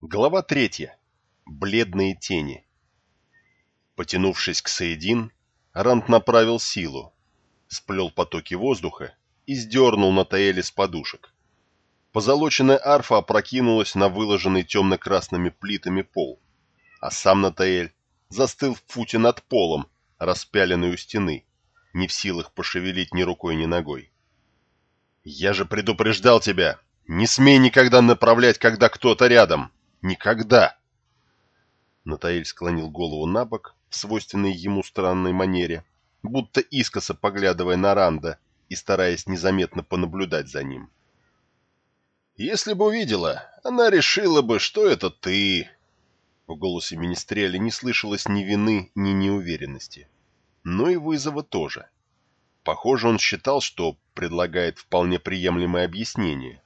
Глава третья. Бледные тени. Потянувшись к Саидин, Рант направил силу, сплел потоки воздуха и сдернул Натаэля с подушек. Позолоченная арфа опрокинулась на выложенный темно-красными плитами пол, а сам Натаэль застыл в футе над полом, распяленный у стены, не в силах пошевелить ни рукой, ни ногой. «Я же предупреждал тебя! Не смей никогда направлять, когда кто-то рядом!» Никогда!» Натаэль склонил голову на бок в свойственной ему странной манере, будто искоса поглядывая на Ранда и стараясь незаметно понаблюдать за ним. «Если бы увидела, она решила бы, что это ты!» В голосе Министреля не слышалось ни вины, ни неуверенности. Но и вызова тоже. Похоже, он считал, что предлагает вполне приемлемое объяснение.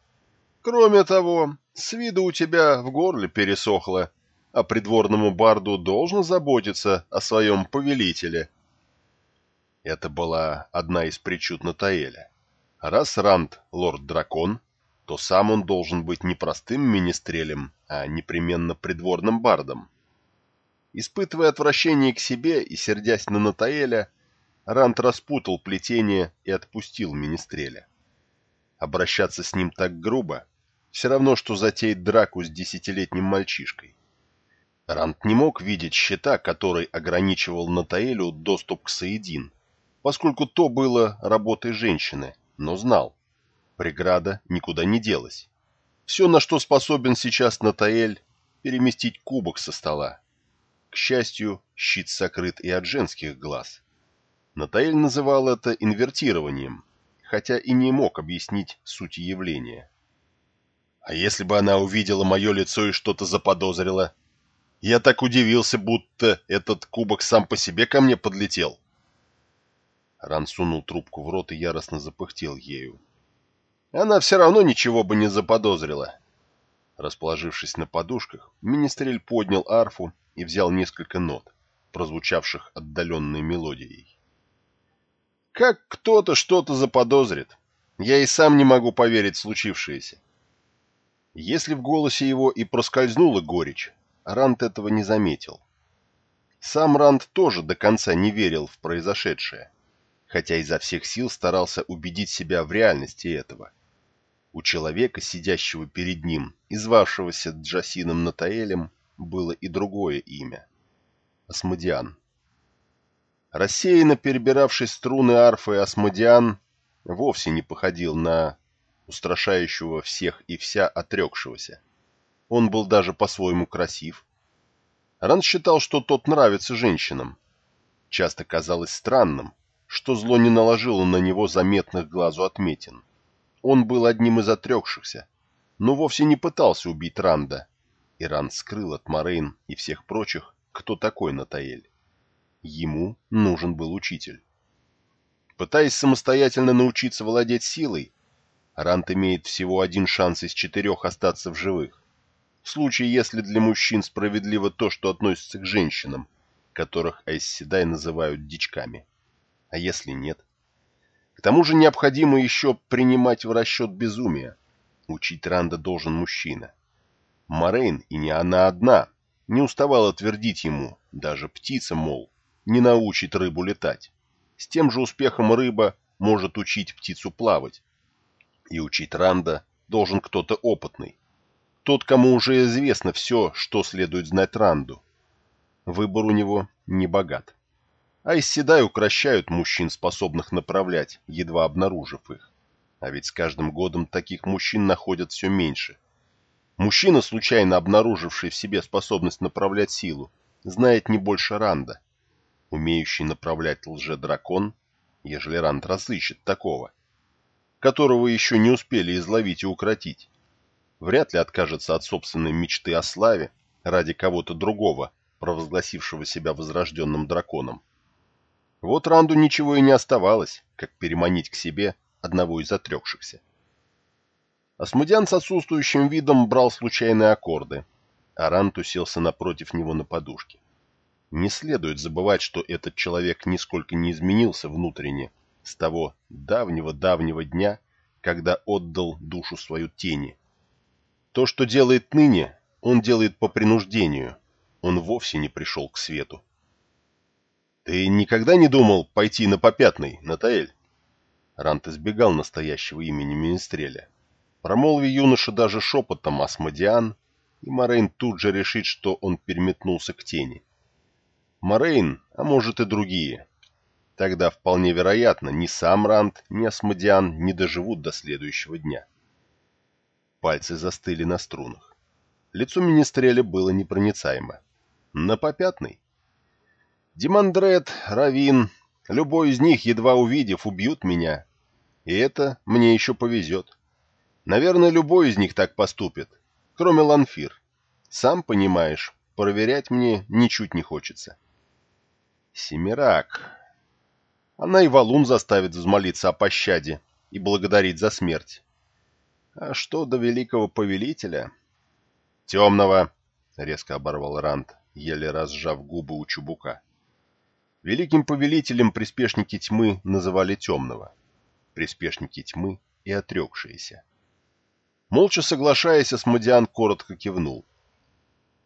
«Кроме того, с виду у тебя в горле пересохло, а придворному барду должен заботиться о своем повелителе. Это была одна из причуд Натаэля. Раз Ранд — лорд-дракон, то сам он должен быть не простым министрелем, а непременно придворным бардом. Испытывая отвращение к себе и сердясь на Натаэля, Ранд распутал плетение и отпустил министреля. Обращаться с ним так грубо все равно, что затеять драку с десятилетним мальчишкой. Рант не мог видеть щита, который ограничивал Натаэлю доступ к Саидин, поскольку то было работой женщины, но знал. Преграда никуда не делась. Все, на что способен сейчас Натаэль, переместить кубок со стола. К счастью, щит сокрыт и от женских глаз. Натаэль называл это инвертированием, хотя и не мог объяснить суть явления. А если бы она увидела мое лицо и что-то заподозрила? Я так удивился, будто этот кубок сам по себе ко мне подлетел. Ран сунул трубку в рот и яростно запыхтел ею. Она все равно ничего бы не заподозрила. Расположившись на подушках, министрель поднял арфу и взял несколько нот, прозвучавших отдаленной мелодией. Как кто-то что-то заподозрит. Я и сам не могу поверить в случившееся. Если в голосе его и проскользнула горечь, Ранд этого не заметил. Сам Ранд тоже до конца не верил в произошедшее, хотя изо всех сил старался убедить себя в реальности этого. У человека, сидящего перед ним и звавшегося Джасином Натаэлем, было и другое имя — Асмодиан. Рассеянно перебиравший струны арфы Асмодиан вовсе не походил на устрашающего всех и вся отрекшегося. Он был даже по-своему красив. Ран считал, что тот нравится женщинам. Часто казалось странным, что зло не наложило на него заметных глазу отметин. Он был одним из отрекшихся, но вовсе не пытался убить Ранда. И Ранд скрыл от Морейн и всех прочих, кто такой Натаэль. Ему нужен был учитель. Пытаясь самостоятельно научиться владеть силой, Рант имеет всего один шанс из четырех остаться в живых. В случае, если для мужчин справедливо то, что относится к женщинам, которых Айсседай называют дичками. А если нет? К тому же необходимо еще принимать в расчет безумие. Учить Ранда должен мужчина. Морейн, и не она одна, не уставала твердить ему, даже птица, мол, не научит рыбу летать. С тем же успехом рыба может учить птицу плавать, и учить Ранда должен кто-то опытный. Тот, кому уже известно все, что следует знать Ранду. Выбор у него не богат. А из седай укращают мужчин, способных направлять, едва обнаружив их. А ведь с каждым годом таких мужчин находят все меньше. Мужчина, случайно обнаруживший в себе способность направлять силу, знает не больше Ранда. Умеющий направлять лже-дракон, ежели Ранд разыщет такого – которого еще не успели изловить и укротить, вряд ли откажется от собственной мечты о славе ради кого-то другого, провозгласившего себя возрожденным драконом. Вот Ранду ничего и не оставалось, как переманить к себе одного из отрекшихся. Асмудиан с отсутствующим видом брал случайные аккорды, а Ранд уселся напротив него на подушке. Не следует забывать, что этот человек нисколько не изменился внутренне с того давнего-давнего дня, когда отдал душу свою тени. То, что делает ныне, он делает по принуждению. Он вовсе не пришел к свету. «Ты никогда не думал пойти на попятный, Натаэль?» Рант избегал настоящего имени Министреля. Промолви юноша даже шепотом «Асмодиан», и Морейн тут же решит, что он переметнулся к тени. Морейн, а может и другие. Тогда вполне вероятно, ни сам Рант, ни Асмодиан не доживут до следующего дня. Пальцы застыли на струнах. Лицо Министреля было непроницаемо. На попятный. Димандрет, Равин, любой из них, едва увидев, убьют меня. И это мне еще повезет. Наверное, любой из них так поступит, кроме Ланфир. Сам понимаешь, проверять мне ничуть не хочется. Семирак. Она и валун заставит взмолиться о пощаде и благодарить за смерть. А что до великого повелителя? Темного, — резко оборвал Ранд, еле разжав губы у чубука. Великим повелителем приспешники тьмы называли темного. Приспешники тьмы и отрекшиеся. Молча соглашаясь, Асмодиан коротко кивнул.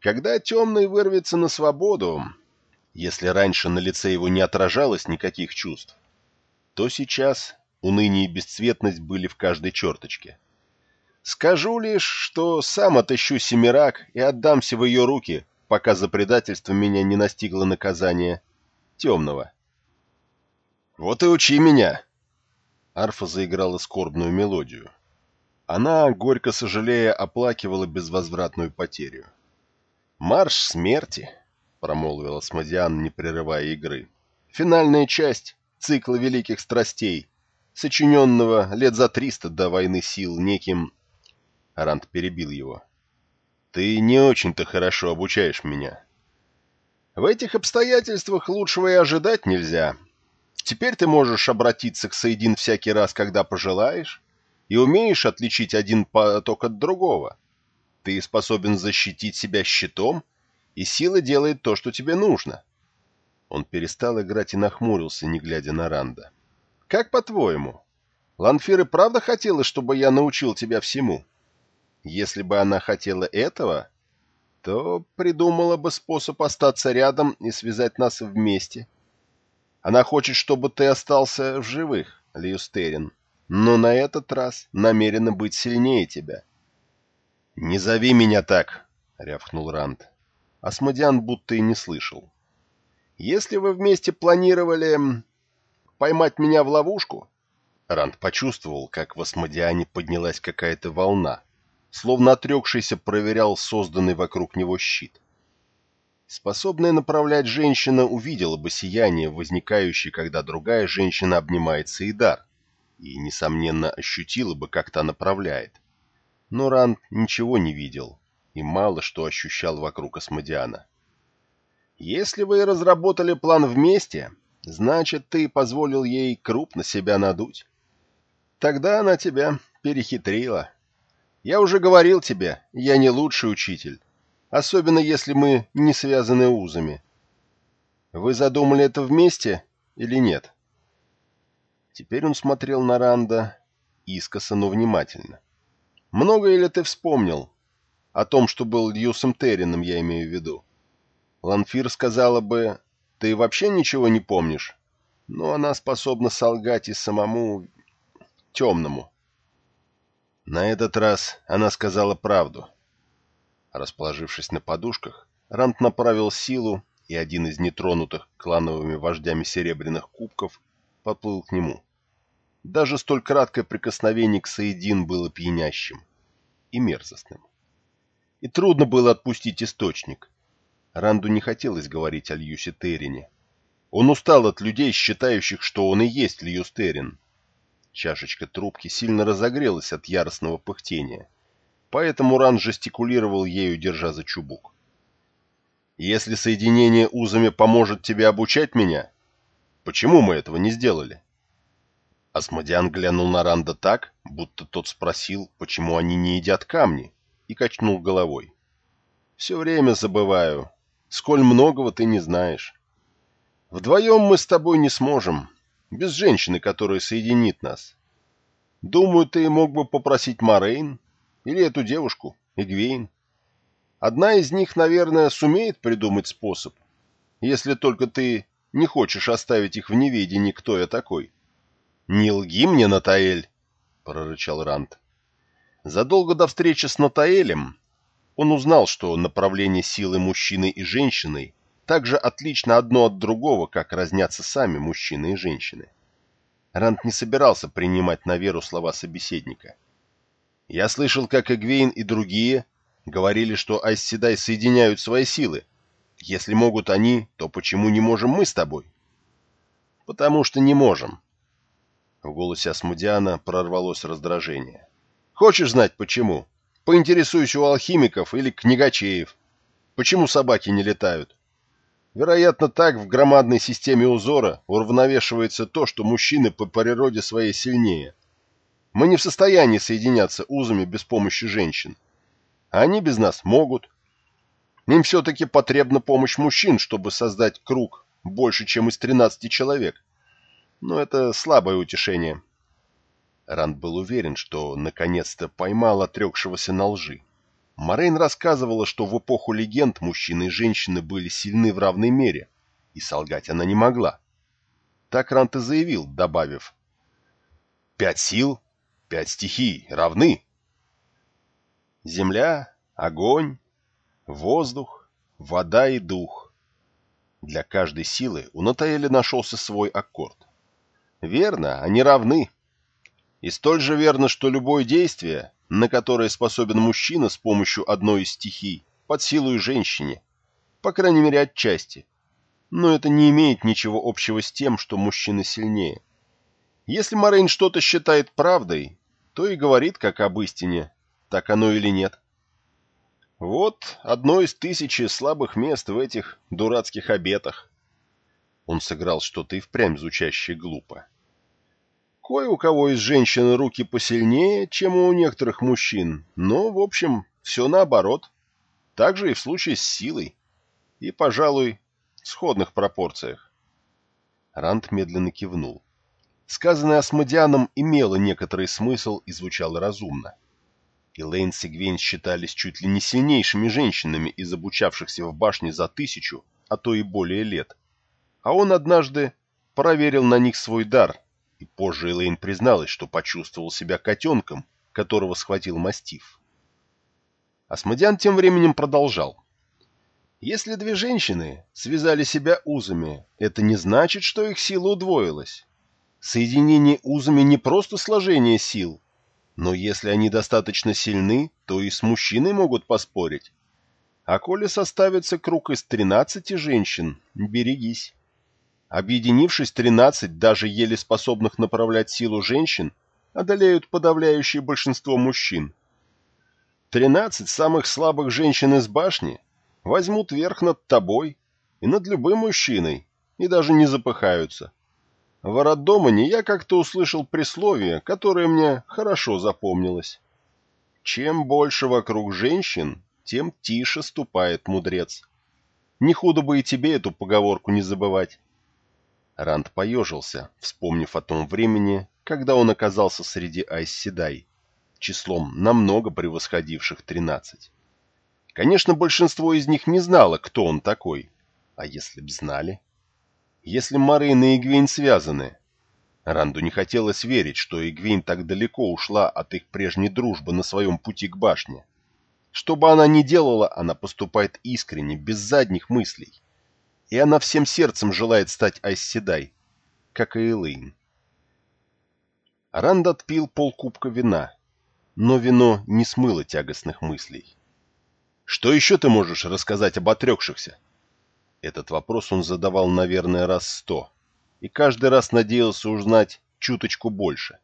Когда темный вырвется на свободу, если раньше на лице его не отражалось никаких чувств, то сейчас уныние и бесцветность были в каждой черточке. Скажу лишь, что сам отыщу Семирак и отдамся в ее руки, пока за предательство меня не настигло наказание темного. «Вот и учи меня!» Арфа заиграла скорбную мелодию. Она, горько сожалея, оплакивала безвозвратную потерю. «Марш смерти!» — промолвила Смодиан, не прерывая игры. «Финальная часть цикла великих страстей, сочиненного лет за триста до войны сил неким Арант перебил его. «Ты не очень-то хорошо обучаешь меня». «В этих обстоятельствах лучшего и ожидать нельзя. Теперь ты можешь обратиться к Саидин всякий раз, когда пожелаешь, и умеешь отличить один поток от другого. Ты способен защитить себя щитом, и сила делает то, что тебе нужно». Он перестал играть и нахмурился, не глядя на Ранда. «Как по-твоему, Ланфир правда хотела, чтобы я научил тебя всему?» Если бы она хотела этого, то придумала бы способ остаться рядом и связать нас вместе. Она хочет, чтобы ты остался в живых, Льюстерин, но на этот раз намерена быть сильнее тебя. — Не зови меня так, — рявкнул Ранд. Асмодиан будто и не слышал. — Если вы вместе планировали поймать меня в ловушку... Ранд почувствовал, как в Асмодиане поднялась какая-то волна, словно отрекшийся проверял созданный вокруг него щит. Способная направлять женщина увидела бы сияние, возникающее, когда другая женщина обнимает Саидар, и, несомненно, ощутила бы, как та направляет. Но Ранд ничего не видел и мало что ощущал вокруг Асмодиана. «Если вы разработали план вместе, значит, ты позволил ей крупно себя надуть. Тогда она тебя перехитрила». Я уже говорил тебе, я не лучший учитель, особенно если мы не связаны узами. Вы задумали это вместе или нет? Теперь он смотрел на Ранда искоса, но внимательно. Многое ли ты вспомнил? О том, что был Льюсом Террином, я имею в виду. Ланфир сказала бы, ты вообще ничего не помнишь, но она способна солгать и самому темному. На этот раз она сказала правду. Расположившись на подушках, Рант направил силу, и один из нетронутых клановыми вождями серебряных кубков поплыл к нему. Даже столь краткое прикосновение к Саидин было пьянящим и мерзостным. И трудно было отпустить источник. Ранду не хотелось говорить о Льюсе Террине. Он устал от людей, считающих, что он и есть Льюс Террин. Чашечка трубки сильно разогрелась от яростного пыхтения, поэтому Ран жестикулировал ею, держа за чубук. «Если соединение узами поможет тебе обучать меня, почему мы этого не сделали?» Асмодиан глянул на Ранда так, будто тот спросил, почему они не едят камни, и качнул головой. «Все время забываю. Сколь многого ты не знаешь. Вдвоем мы с тобой не сможем, без женщины, которая соединит нас. Думаю, ты мог бы попросить Морейн или эту девушку, Эгвейн. Одна из них, наверное, сумеет придумать способ, если только ты не хочешь оставить их в неведении, кто я такой. — Не лги мне, Натаэль! — прорычал Ранд. Задолго до встречи с Натаэлем он узнал, что направление силы мужчины и женщины так же отлично одно от другого, как разнятся сами мужчины и женщины. Ранд не собирался принимать на веру слова собеседника. «Я слышал, как Эгвейн и другие говорили, что Айсседай соединяют свои силы. Если могут они, то почему не можем мы с тобой?» «Потому что не можем». В голосе Асмудиана прорвалось раздражение. «Хочешь знать, почему?» Поинтересуюсь у алхимиков или книгачеев. Почему собаки не летают? Вероятно, так в громадной системе узора уравновешивается то, что мужчины по природе своей сильнее. Мы не в состоянии соединяться узами без помощи женщин. А они без нас могут. Им все-таки потребна помощь мужчин, чтобы создать круг больше, чем из 13 человек. Но это слабое утешение. Ранд был уверен, что наконец-то поймал отрекшегося на лжи. Морейн рассказывала, что в эпоху легенд мужчины и женщины были сильны в равной мере, и солгать она не могла. Так Рант и заявил, добавив «Пять сил, пять стихий равны». Земля, огонь, воздух, вода и дух. Для каждой силы у Натаэля нашелся свой аккорд. Верно, они равны, и столь же верно, что любое действие, на которое способен мужчина с помощью одной из стихий, под силу и женщине, по крайней мере отчасти. Но это не имеет ничего общего с тем, что мужчина сильнее. Если Морейн что-то считает правдой, то и говорит как об истине, так оно или нет. Вот одно из тысячи слабых мест в этих дурацких обетах. Он сыграл что-то и впрямь звучащее глупо. Кое у кого из женщин руки посильнее, чем у некоторых мужчин, но, в общем, все наоборот. Так же и в случае с силой. И, пожалуй, в сходных пропорциях. Ранд медленно кивнул. Сказанное Асмодианом имело некоторый смысл и звучало разумно. Элейн с Игвейн считались чуть ли не сильнейшими женщинами из обучавшихся в башне за тысячу, а то и более лет. А он однажды проверил на них свой дар — и позже Элейн призналась, что почувствовал себя котенком, которого схватил мастиф. Асмодиан тем временем продолжал. Если две женщины связали себя узами, это не значит, что их сила удвоилась. Соединение узами не просто сложение сил, но если они достаточно сильны, то и с мужчиной могут поспорить. А коли составится круг из тринадцати женщин, берегись. Объединившись, 13, даже еле способных направлять силу женщин, одолеют подавляющее большинство мужчин. 13 самых слабых женщин из башни возьмут верх над тобой и над любым мужчиной, и даже не запыхаются. В Ародомане я как-то услышал присловие, которое мне хорошо запомнилось. Чем больше вокруг женщин, тем тише ступает мудрец. Не худо бы и тебе эту поговорку не забывать. Ранд поежился, вспомнив о том времени, когда он оказался среди Айсседай, числом намного превосходивших тринадцать. Конечно, большинство из них не знало, кто он такой. А если б знали? Если Марин и Игвейн связаны? Ранду не хотелось верить, что Игвейн так далеко ушла от их прежней дружбы на своем пути к башне. Что бы она ни делала, она поступает искренне, без задних мыслей и она всем сердцем желает стать Айсседай, как и Элэйн. Ранд отпил полкубка вина, но вино не смыло тягостных мыслей. «Что еще ты можешь рассказать об отрекшихся?» Этот вопрос он задавал, наверное, раз сто, и каждый раз надеялся узнать чуточку больше.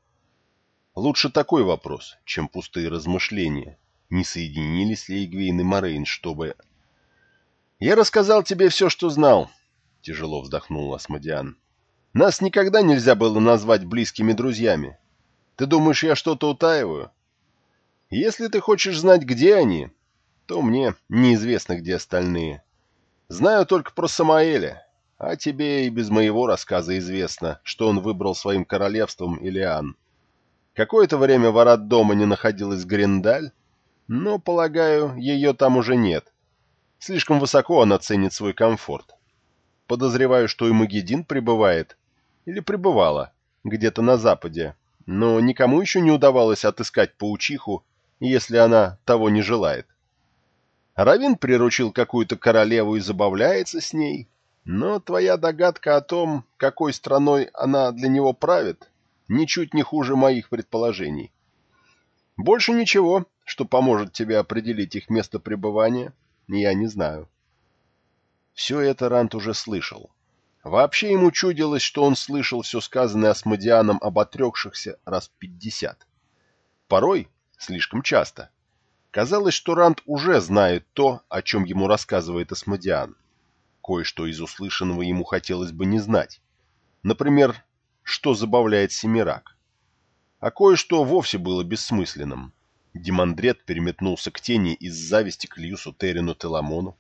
Лучше такой вопрос, чем пустые размышления, не соединились ли Игвейн и Морейн, чтобы «Я рассказал тебе все, что знал», — тяжело вздохнул Асмодиан. «Нас никогда нельзя было назвать близкими друзьями. Ты думаешь, я что-то утаиваю? Если ты хочешь знать, где они, то мне неизвестно, где остальные. Знаю только про Самаэля, а тебе и без моего рассказа известно, что он выбрал своим королевством Илиан. Какое-то время в Арат дома не находилась Гриндаль, Но, полагаю, ее там уже нет. Слишком высоко она ценит свой комфорт. Подозреваю, что и Магедин пребывает, или пребывала, где-то на западе, но никому еще не удавалось отыскать паучиху, если она того не желает. Равин приручил какую-то королеву и забавляется с ней, но твоя догадка о том, какой страной она для него правит, ничуть не хуже моих предположений. Больше ничего, что поможет тебе определить их место пребывания, я не знаю. Все это Рант уже слышал. Вообще ему чудилось, что он слышал все сказанное Асмодианом об отрекшихся раз пятьдесят. Порой, слишком часто, казалось, что Рант уже знает то, о чем ему рассказывает Асмодиан. Кое-что из услышанного ему хотелось бы не знать. Например, что забавляет Семирак. А кое-что вовсе было бессмысленным. Демандрет переметнулся к тени из зависти к Льюсу Террину Теламону.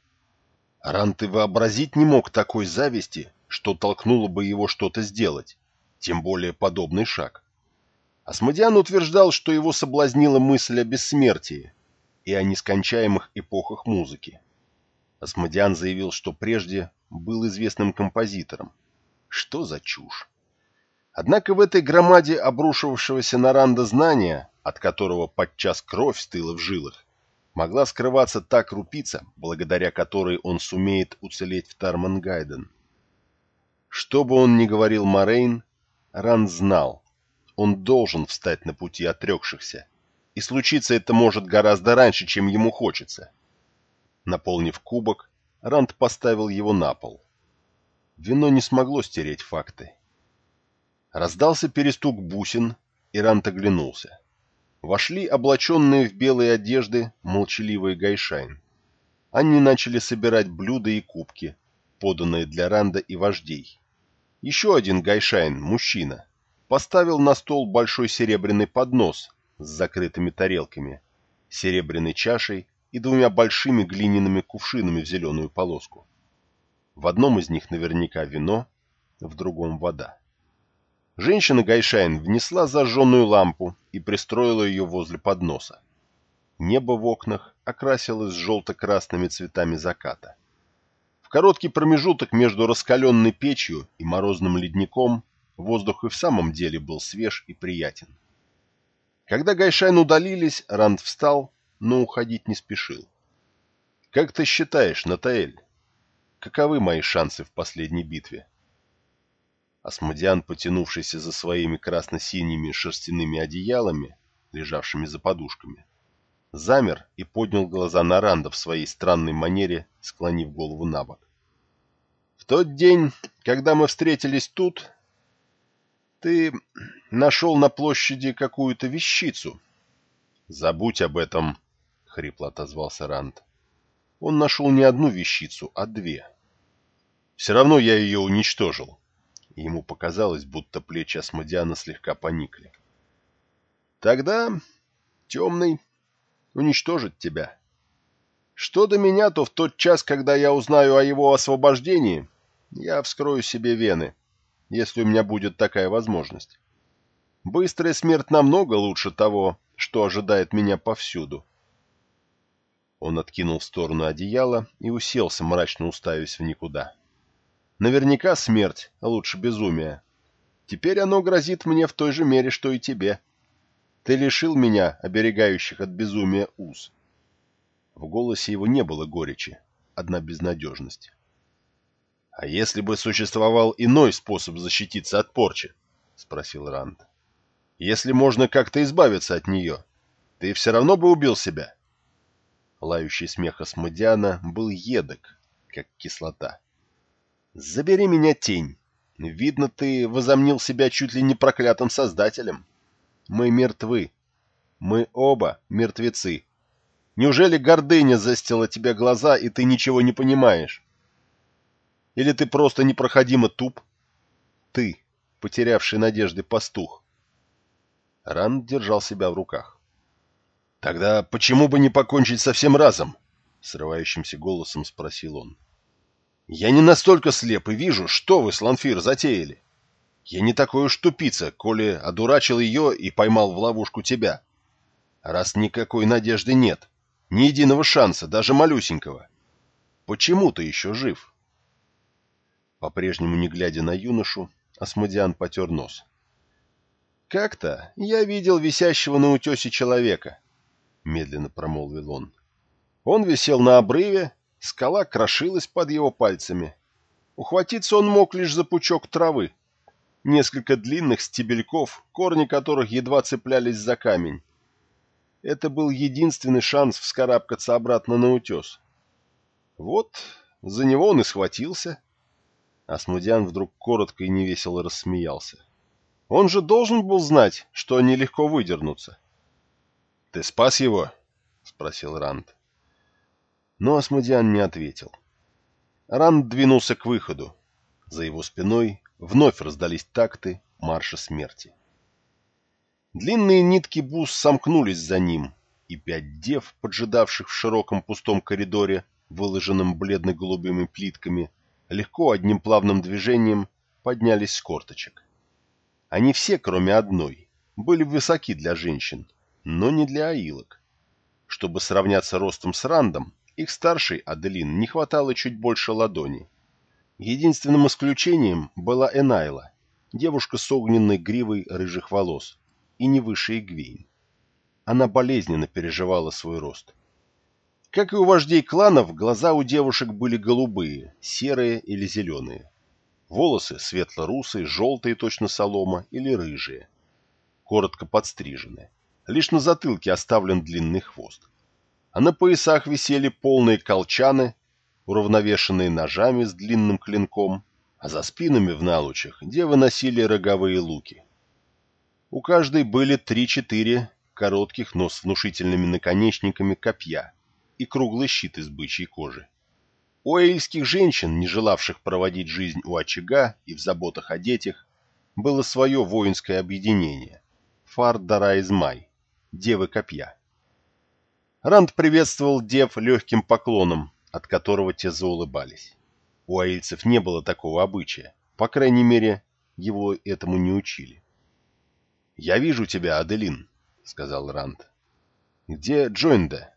Рант и вообразить не мог такой зависти, что толкнуло бы его что-то сделать, тем более подобный шаг. Асмодиан утверждал, что его соблазнила мысль о бессмертии и о нескончаемых эпохах музыки. Асмодиан заявил, что прежде был известным композитором. Что за чушь? Однако в этой громаде обрушивавшегося на Ранда знания, от которого подчас кровь стыла в жилах, могла скрываться та крупица, благодаря которой он сумеет уцелеть в Тармангайден. Что бы он ни говорил Морейн, Ранд знал, он должен встать на пути отрекшихся, и случиться это может гораздо раньше, чем ему хочется. Наполнив кубок, Ранд поставил его на пол. Вино не смогло стереть факты. Раздался перестук бусин, и Ранд оглянулся. Вошли облаченные в белые одежды молчаливые гайшайн. Они начали собирать блюда и кубки, поданные для Ранда и вождей. Еще один гайшайн, мужчина, поставил на стол большой серебряный поднос с закрытыми тарелками, серебряной чашей и двумя большими глиняными кувшинами в зеленую полоску. В одном из них наверняка вино, в другом вода. Женщина Гайшайн внесла зажженную лампу и пристроила ее возле подноса. Небо в окнах окрасилось желто-красными цветами заката. В короткий промежуток между раскаленной печью и морозным ледником воздух и в самом деле был свеж и приятен. Когда Гайшайн удалились, Ранд встал но уходить не спешил. «Как ты считаешь, Натаэль, каковы мои шансы в последней битве?» Асмодиан, потянувшийся за своими красно-синими шерстяными одеялами, лежавшими за подушками, замер и поднял глаза на Ранда в своей странной манере, склонив голову на бок. «В тот день, когда мы встретились тут, ты нашел на площади какую-то вещицу». «Забудь об этом», — хрипло отозвался Ранд. Он нашел не одну вещицу, а две. Все равно я ее уничтожил. И ему показалось, будто плечи Асмодиана слегка поникли. Тогда темный уничтожит тебя. Что до меня, то в тот час, когда я узнаю о его освобождении, я вскрою себе вены, если у меня будет такая возможность. Быстрая смерть намного лучше того, что ожидает меня повсюду. Он откинул в сторону одеяло и уселся, мрачно уставясь в никуда. Наверняка смерть лучше безумия. Теперь оно грозит мне в той же мере, что и тебе. Ты лишил меня оберегающих от безумия уз. В голосе его не было горечи, одна безнадежность. — А если бы существовал иной способ защититься от порчи? — спросил Ранд. — Если можно как-то избавиться от нее, ты все равно бы убил себя? — Лающий смех Асмодиана был едок, как кислота. «Забери меня, тень! Видно, ты возомнил себя чуть ли не проклятым создателем. Мы мертвы. Мы оба мертвецы. Неужели гордыня застила тебе глаза, и ты ничего не понимаешь? Или ты просто непроходимо туп? Ты, потерявший надежды пастух. Ранд держал себя в руках. «Тогда почему бы не покончить со всем разом?» — срывающимся голосом спросил он. «Я не настолько слеп и вижу, что вы с Ланфир затеяли. Я не такой уж тупица, коли одурачил ее и поймал в ловушку тебя. Раз никакой надежды нет, Ни единого шанса, даже малюсенького. Почему ты еще жив?» По-прежнему не глядя на юношу, Асмодиан потер нос. «Как-то я видел висящего на утесе человека», — медленно промолвил он. Он висел на обрыве, скала крошилась под его пальцами. Ухватиться он мог лишь за пучок травы. Несколько длинных стебельков, корни которых едва цеплялись за камень. Это был единственный шанс вскарабкаться обратно на утес. Вот, за него он и схватился. Асмудян вдруг коротко и невесело рассмеялся. Он же должен был знать, что они легко выдернутся. — Ты спас его? — спросил Ранд. Но Асмудиан не ответил. Ранд двинулся к выходу. За его спиной вновь раздались такты марша смерти. Длинные нитки бус сомкнулись за ним, и пять дев, поджидавших в широком пустом коридоре, выложенном бледно-голубыми плитками, легко одним плавным движением поднялись с корточек. Они все, кроме одной, были высоки для женщин, но не для аилок. Чтобы сравняться ростом с Рандом, их старшей, Аделин, не хватало чуть больше ладони. Единственным исключением была Энайла, девушка с огненной гривой рыжих волос, и не выше Игвейн. Она болезненно переживала свой рост. Как и у вождей кланов, глаза у девушек были голубые, серые или зеленые. Волосы светло-русые, желтые точно солома или рыжие. Коротко подстрижены. Лишь на затылке оставлен длинный хвост а на поясах висели полные колчаны, уравновешенные ножами с длинным клинком, а за спинами в налучах девы носили роговые луки. У каждой были три-четыре коротких, но с внушительными наконечниками копья и круглый щит из бычьей кожи. У эйльских женщин, не желавших проводить жизнь у очага и в заботах о детях, было свое воинское объединение – Фар-Дара-Измай, Девы Копья. Ранд приветствовал дев легким поклоном, от которого те заулыбались. У аильцев не было такого обычая, по крайней мере, его этому не учили. «Я вижу тебя, Аделин», — сказал Ранд. «Где Джойнда?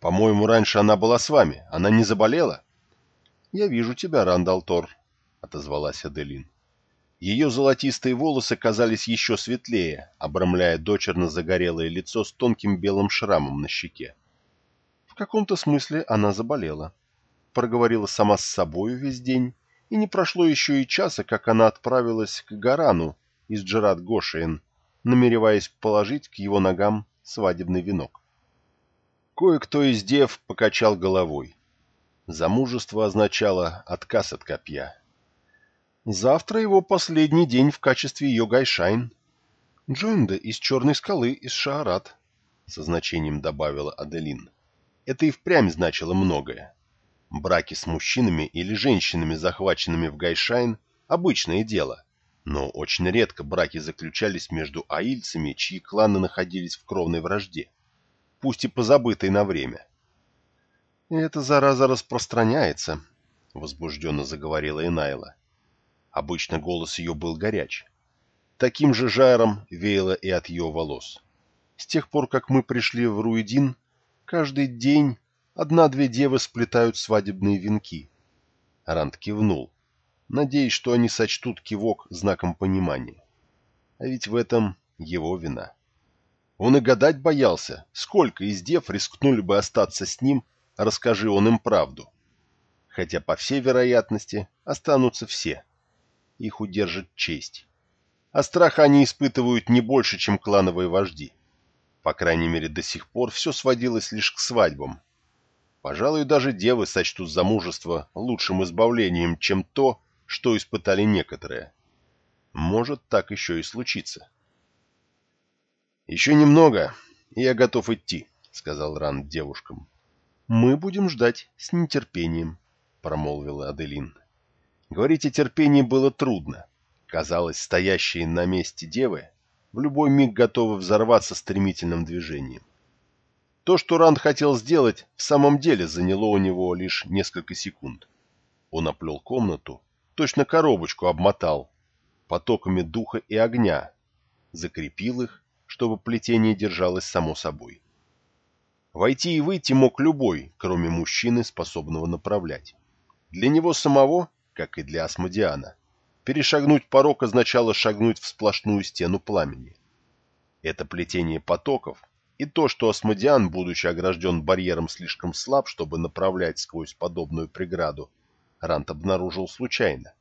По-моему, раньше она была с вами. Она не заболела?» «Я вижу тебя, Рандалтор», — отозвалась Аделин. Ее золотистые волосы казались еще светлее, обрамляя дочерно загорелое лицо с тонким белым шрамом на щеке. В каком-то смысле она заболела. Проговорила сама с собою весь день, и не прошло еще и часа, как она отправилась к Гарану из Джерат Гошиен, намереваясь положить к его ногам свадебный венок. Кое-кто из дев покачал головой. Замужество означало отказ от копья. Завтра его последний день в качестве ее гайшайн. Джойнда из Черной скалы, из Шаарат, — со значением добавила Аделин. Это и впрямь значило многое. Браки с мужчинами или женщинами, захваченными в гайшайн, — обычное дело. Но очень редко браки заключались между аильцами, чьи кланы находились в кровной вражде, пусть и позабытой на время. «Эта зараза распространяется», — возбужденно заговорила Инайла. Обычно голос ее был горяч. Таким же жаром веяло и от ее волос. С тех пор, как мы пришли в Руидин, каждый день одна-две девы сплетают свадебные венки. Ранд кивнул, надеясь, что они сочтут кивок знаком понимания. А ведь в этом его вина. Он и гадать боялся, сколько из дев рискнули бы остаться с ним, расскажи он им правду. Хотя, по всей вероятности, останутся все — их удержит честь. А страха они испытывают не больше, чем клановые вожди. По крайней мере, до сих пор все сводилось лишь к свадьбам. Пожалуй, даже девы сочтут замужество лучшим избавлением, чем то, что испытали некоторые. Может так еще и случиться. «Еще немного, и я готов идти», — сказал Ранд девушкам. «Мы будем ждать с нетерпением», — промолвила Аделин. Говорить о терпении было трудно. Казалось, стоящие на месте девы в любой миг готовы взорваться стремительным движением. То, что Ранд хотел сделать, в самом деле заняло у него лишь несколько секунд. Он оплел комнату, точно коробочку обмотал, потоками духа и огня, закрепил их, чтобы плетение держалось само собой. Войти и выйти мог любой, кроме мужчины, способного направлять. Для него самого, как и для Асмодиана, перешагнуть порог означало шагнуть в сплошную стену пламени. Это плетение потоков и то, что Асмодиан, будучи огражден барьером слишком слаб, чтобы направлять сквозь подобную преграду, Рант обнаружил случайно.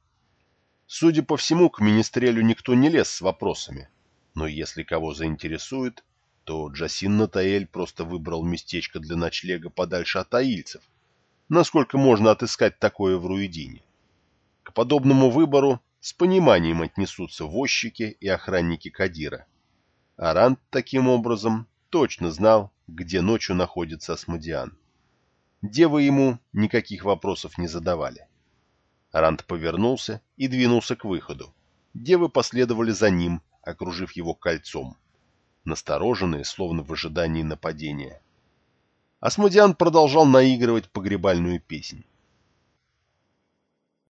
Судя по всему, к Министрелю никто не лез с вопросами, но если кого заинтересует, то Джасин Натаэль просто выбрал местечко для ночлега подальше от аильцев. Насколько можно отыскать такое в Руидине? К подобному выбору с пониманием отнесутся возчики и охранники Кадира. Арант таким образом точно знал, где ночью находится Асмодиан. Девы ему никаких вопросов не задавали. Арант повернулся и двинулся к выходу. Девы последовали за ним, окружив его кольцом, настороженные, словно в ожидании нападения. Асмодиан продолжал наигрывать погребальную песнь.